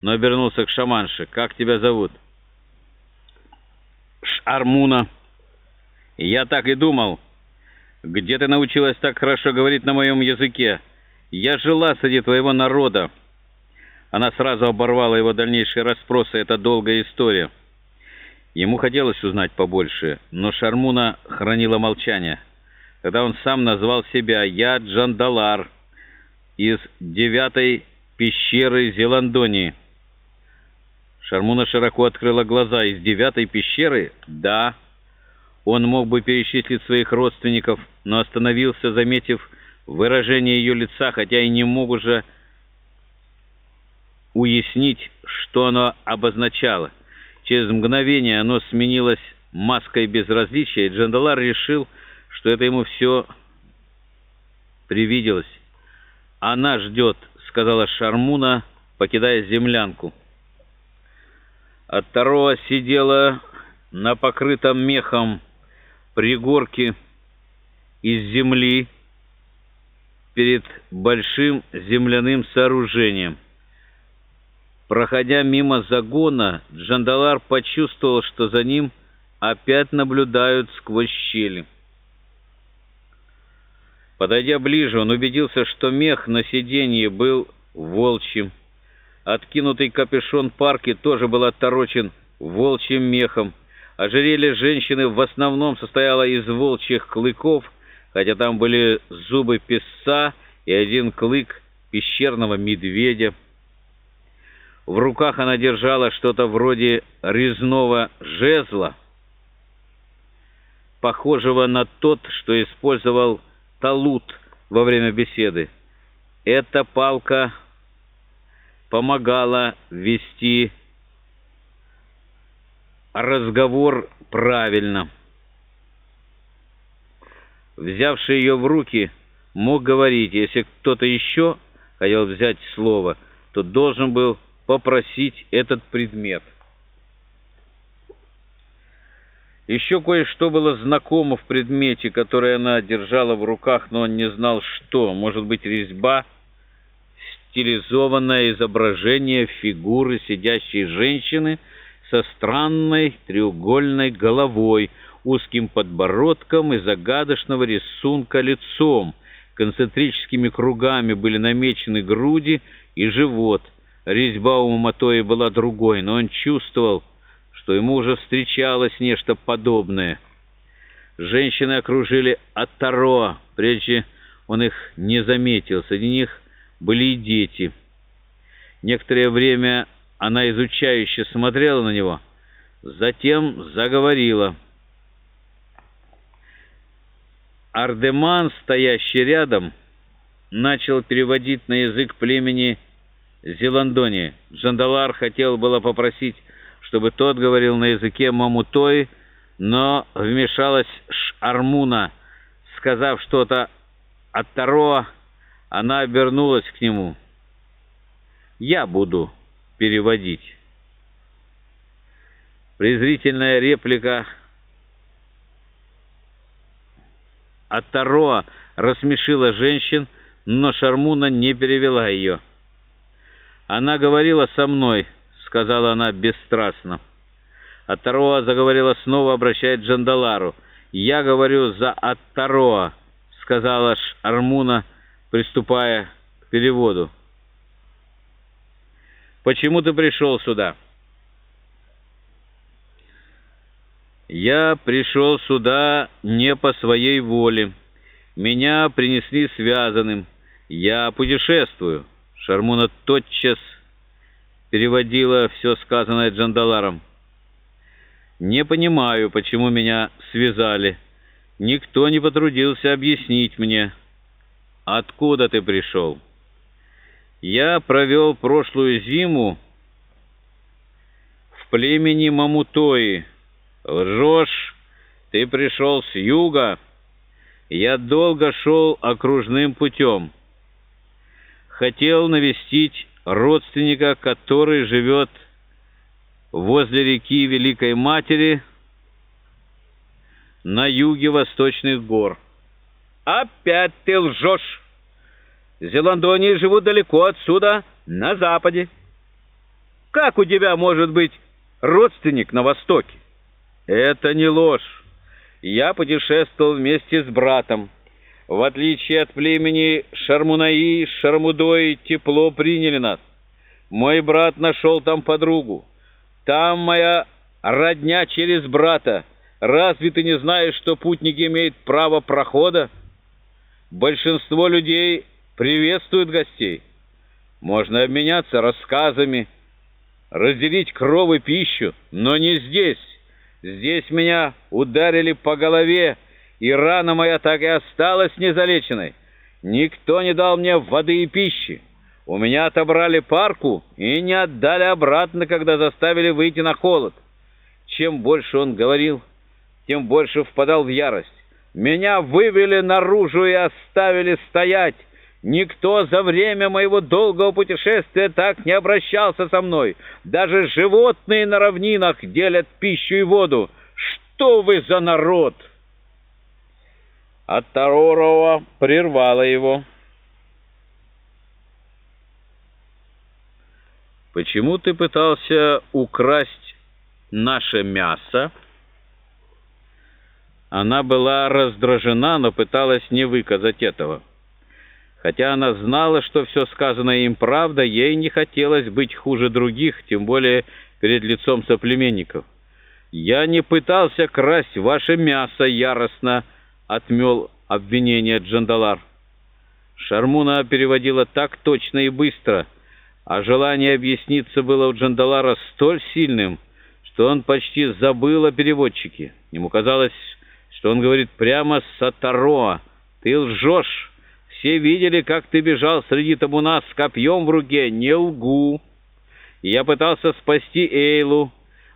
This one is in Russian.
но обернулся к шаманше. «Как тебя зовут?» «Шармуна». «Я так и думал. Где ты научилась так хорошо говорить на моем языке? Я жила среди твоего народа». Она сразу оборвала его дальнейшие расспросы. Это долгая история. Ему хотелось узнать побольше, но Шармуна хранила молчание. Когда он сам назвал себя «Я Джандалар» из девятой пещеры Зеландонии. Шармуна широко открыла глаза. Из девятой пещеры? Да. Он мог бы перечислить своих родственников, но остановился, заметив выражение ее лица, хотя и не мог уже уяснить, что оно обозначало. Через мгновение оно сменилось маской безразличия, и Джандалар решил, что это ему все привиделось. «Она ждет», — сказала Шармуна, покидая землянку. От второго сидела на покрытом мехом пригорке из земли перед большим земляным сооружением. Проходя мимо загона, Джандалар почувствовал, что за ним опять наблюдают сквозь щели. Подойдя ближе, он убедился, что мех на сиденье был волчьим. Откинутый капюшон парки тоже был отторочен волчьим мехом. Ожерелье женщины в основном состояло из волчьих клыков, хотя там были зубы песца и один клык пещерного медведя. В руках она держала что-то вроде резного жезла, похожего на тот, что использовал Талут во время беседы. Эта палка помогала вести разговор правильно. Взявший ее в руки, мог говорить, если кто-то еще хотел взять слово, то должен был попросить этот предмет. Еще кое-что было знакомо в предмете, который она держала в руках, но он не знал, что. Может быть, резьба — стилизованное изображение фигуры сидящей женщины со странной треугольной головой, узким подбородком и загадочного рисунка лицом. Концентрическими кругами были намечены груди и живот. Резьба у Матои была другой, но он чувствовал, что ему уже встречалось нечто подобное. Женщины окружили Атаро, прежде он их не заметил. Среди них были и дети. Некоторое время она изучающе смотрела на него, затем заговорила. Ардеман, стоящий рядом, начал переводить на язык племени Зеландони. Джандалар хотел было попросить, чтобы тот говорил на языке Мамутой, но вмешалась Шармуна, сказав что-то от Тароа, она обернулась к нему. «Я буду переводить». Презрительная реплика от Тароа рассмешила женщин, но Шармуна не перевела ее. «Она говорила со мной», — сказала она бесстрастно. Аттароа заговорила снова, обращаясь к Джандалару. «Я говорю за Аттароа», — сказала Шармуна, — приступая к переводу. «Почему ты пришел сюда?» «Я пришел сюда не по своей воле. Меня принесли связанным. Я путешествую». Шармуна тотчас переводила все сказанное Джандаларом. «Не понимаю, почему меня связали. Никто не потрудился объяснить мне». «Откуда ты пришел?» «Я провел прошлую зиму в племени Мамутои. Лжешь, ты пришел с юга. Я долго шел окружным путем. Хотел навестить родственника, который живет возле реки Великой Матери на юге Восточных гор». «Опять ты лжешь! Зеландонии живут далеко отсюда, на западе». как у тебя может быть родственник на Востоке? Это не ложь. Я путешествовал вместе с братом. В отличие от племени Шармунаи, Шармудой тепло приняли нас. Мой брат нашел там подругу. Там моя родня через брата. Разве ты не знаешь, что путник имеет право прохода? Большинство людей приветствуют гостей. Можно обменяться рассказами, разделить кров и пищу, но не здесь. Здесь меня ударили по голове, и рана моя так и осталась незалеченной. Никто не дал мне воды и пищи. У меня отобрали парку и не отдали обратно, когда заставили выйти на холод. Чем больше он говорил, тем больше впадал в ярость. Меня вывели наружу и оставили стоять. Никто за время моего долгого путешествия так не обращался со мной. Даже животные на равнинах делят пищу и воду. Что вы за народ?» От Таророва прервала его. «Почему ты пытался украсть наше мясо?» Она была раздражена, но пыталась не выказать этого. Хотя она знала, что все сказанное им правда, ей не хотелось быть хуже других, тем более перед лицом соплеменников. «Я не пытался красть ваше мясо», — яростно отмел обвинение Джандалар. Шармуна переводила так точно и быстро, а желание объясниться было у Джандалара столь сильным, что он почти забыл о переводчике. Ему казалось, что он говорит прямо с Сатароа. «Ты лжешь! Все видели, как ты бежал среди табуна с копьем в руке. Не лгу!» Я пытался спасти Эйлу.